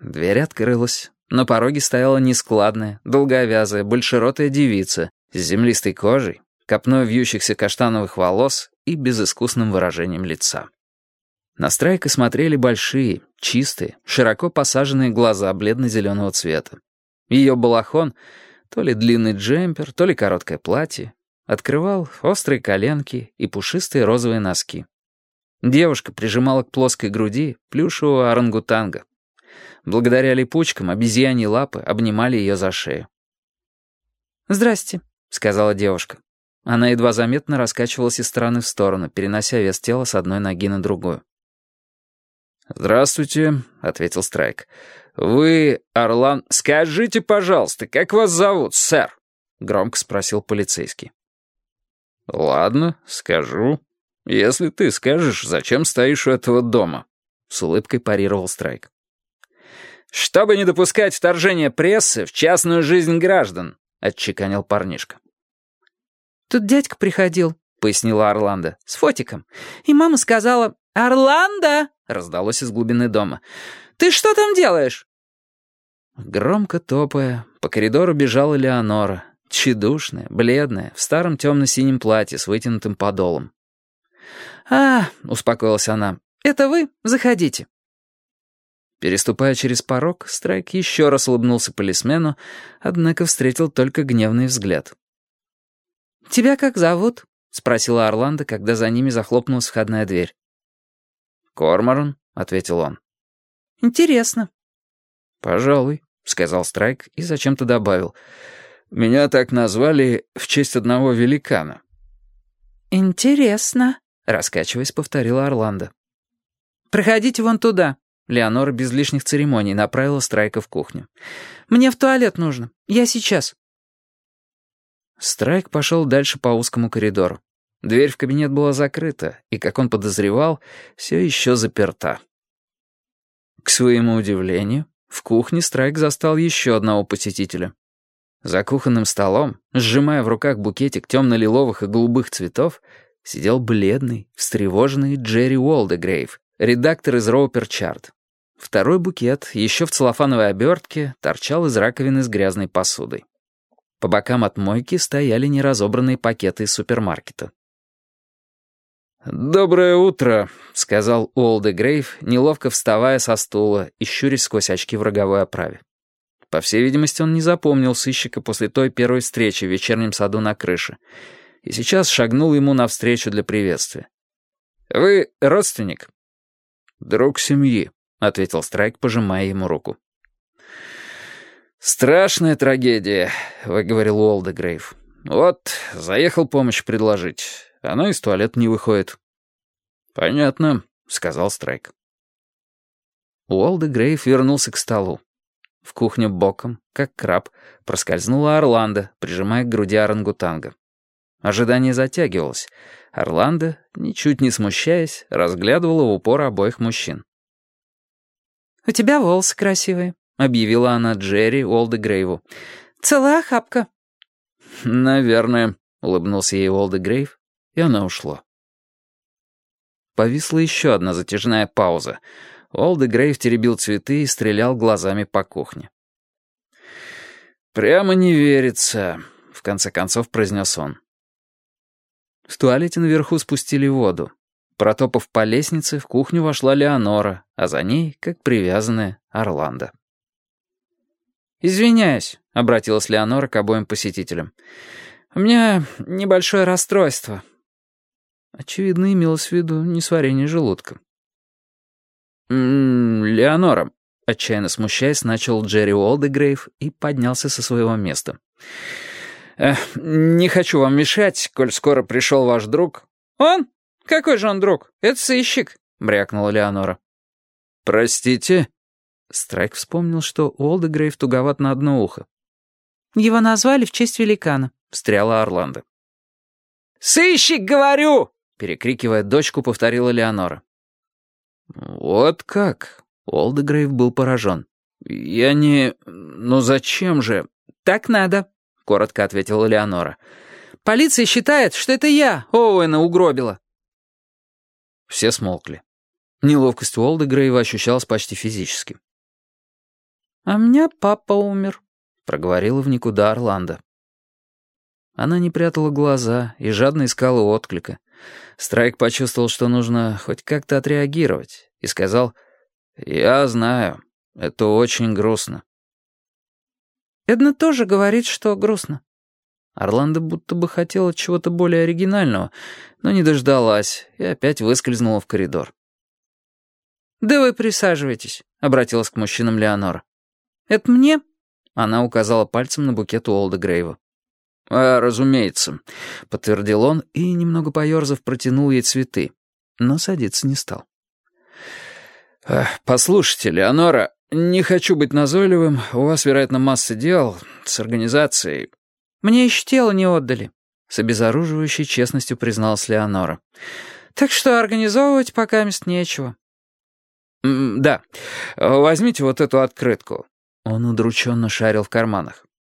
Дверь открылась. На пороге стояла нескладная, долговязая, большеротая девица с землистой кожей, копной вьющихся каштановых волос и безыскусным выражением лица. На Страйка смотрели большие, чистые, широко посаженные глаза бледно-зеленого цвета. Ее балахон, то ли длинный джемпер, то ли короткое платье, открывал острые коленки и пушистые розовые носки. Девушка прижимала к плоской груди плюшевого орангутанга. Благодаря липучкам обезьяньи лапы обнимали ее за шею. «Здрасте», — сказала девушка. Она едва заметно раскачивалась из стороны в сторону, перенося вес тела с одной ноги на другую. «Здравствуйте», — ответил Страйк. «Вы, Орлан...» «Скажите, пожалуйста, как вас зовут, сэр?» — громко спросил полицейский. «Ладно, скажу. Если ты скажешь, зачем стоишь у этого дома?» С улыбкой парировал Страйк. «Чтобы не допускать вторжения прессы в частную жизнь граждан», — отчеканил парнишка. «Тут дядька приходил», — пояснила Орландо, — «с фотиком. И мама сказала, «Орландо!» — раздалось из глубины дома. «Ты что там делаешь?» Громко топая, по коридору бежала Леонора, тщедушная, бледная, в старом темно-синем платье с вытянутым подолом. «А, — успокоилась она, — это вы? Заходите». Переступая через порог, Страйк еще раз улыбнулся полисмену, однако встретил только гневный взгляд. «Тебя как зовут?» — спросила Орландо, когда за ними захлопнулась входная дверь. «Корморан», — ответил он. «Интересно». «Пожалуй», — сказал Страйк и зачем-то добавил. «Меня так назвали в честь одного великана». «Интересно», — раскачиваясь, повторила Орландо. «Проходите вон туда», Леонора без лишних церемоний направила Страйка в кухню. «Мне в туалет нужно. Я сейчас». Страйк пошел дальше по узкому коридору. Дверь в кабинет была закрыта, и, как он подозревал, все еще заперта. К своему удивлению, в кухне Страйк застал еще одного посетителя. За кухонным столом, сжимая в руках букетик темно-лиловых и голубых цветов, сидел бледный, встревоженный Джерри Уолдегрейв, редактор из Роупер Чарт. Второй букет, еще в целлофановой обертке, торчал из раковины с грязной посудой. По бокам от мойки стояли неразобранные пакеты из супермаркета. «Доброе утро», — сказал Уолде Грейв, неловко вставая со стула и щурясь сквозь очки в роговой оправе. По всей видимости, он не запомнил сыщика после той первой встречи в вечернем саду на крыше, и сейчас шагнул ему навстречу для приветствия. «Вы родственник?» «Друг семьи», — ответил Страйк, пожимая ему руку. «Страшная трагедия», — выговорил Уолдегрейв. «Вот, заехал помощь предложить. Она из туалета не выходит». «Понятно», — сказал Страйк. Уолдегрейв вернулся к столу. В кухню боком, как краб, проскользнула Орландо, прижимая к груди орангутанга. Ожидание затягивалось. Орландо, ничуть не смущаясь, разглядывала в упор обоих мужчин. «У тебя волосы красивые», — объявила она Джерри Олде Грейву. «Целая охапка». «Наверное», — улыбнулся ей Олде Грейв, и она ушла. Повисла еще одна затяжная пауза. Олде Грейв теребил цветы и стрелял глазами по кухне. «Прямо не верится», — в конце концов произнес он. В туалете наверху спустили воду. Протопав по лестнице, в кухню вошла Леонора, а за ней, как привязанная, Орландо. «Извиняюсь», — обратилась Леонора к обоим посетителям. «У меня небольшое расстройство». Очевидно, имелось в виду несварение желудка. «М -м, «Леонора», — отчаянно смущаясь, начал Джерри Уолдегрейв и поднялся со своего места. «Не хочу вам мешать, коль скоро пришел ваш друг». «Он?» «Какой же он друг? Это сыщик», — брякнула Леонора. «Простите?» Страйк вспомнил, что Уолдегрейв туговат на одно ухо. «Его назвали в честь великана», — встряла Орландо. «Сыщик, говорю!» — перекрикивая дочку, повторила Леонора. «Вот как?» — Уолдегрейв был поражен. «Я не... Ну зачем же?» «Так надо», — коротко ответила Леонора. «Полиция считает, что это я Оуэна угробила». Все смолкли. Неловкость Уолда Грейва ощущалась почти физически. «А у меня папа умер», — проговорила в никуда Орландо. Она не прятала глаза и жадно искала отклика. Страйк почувствовал, что нужно хоть как-то отреагировать, и сказал, «Я знаю, это очень грустно». «Эдна тоже говорит, что грустно». Орландо будто бы хотела чего-то более оригинального, но не дождалась и опять выскользнула в коридор. «Да вы присаживайтесь», — обратилась к мужчинам Леонора. «Это мне?» — она указала пальцем на букет Уолда Грейва. «А, разумеется», — подтвердил он и, немного поерзав, протянул ей цветы, но садиться не стал. «Послушайте, Леонора, не хочу быть назойливым, у вас, вероятно, масса дел с организацией». «Мне еще тело не отдали», — с обезоруживающей честностью призналась Леонора. «Так что организовывать пока мест нечего». «Да, возьмите вот эту открытку». Он удрученно шарил в карманах.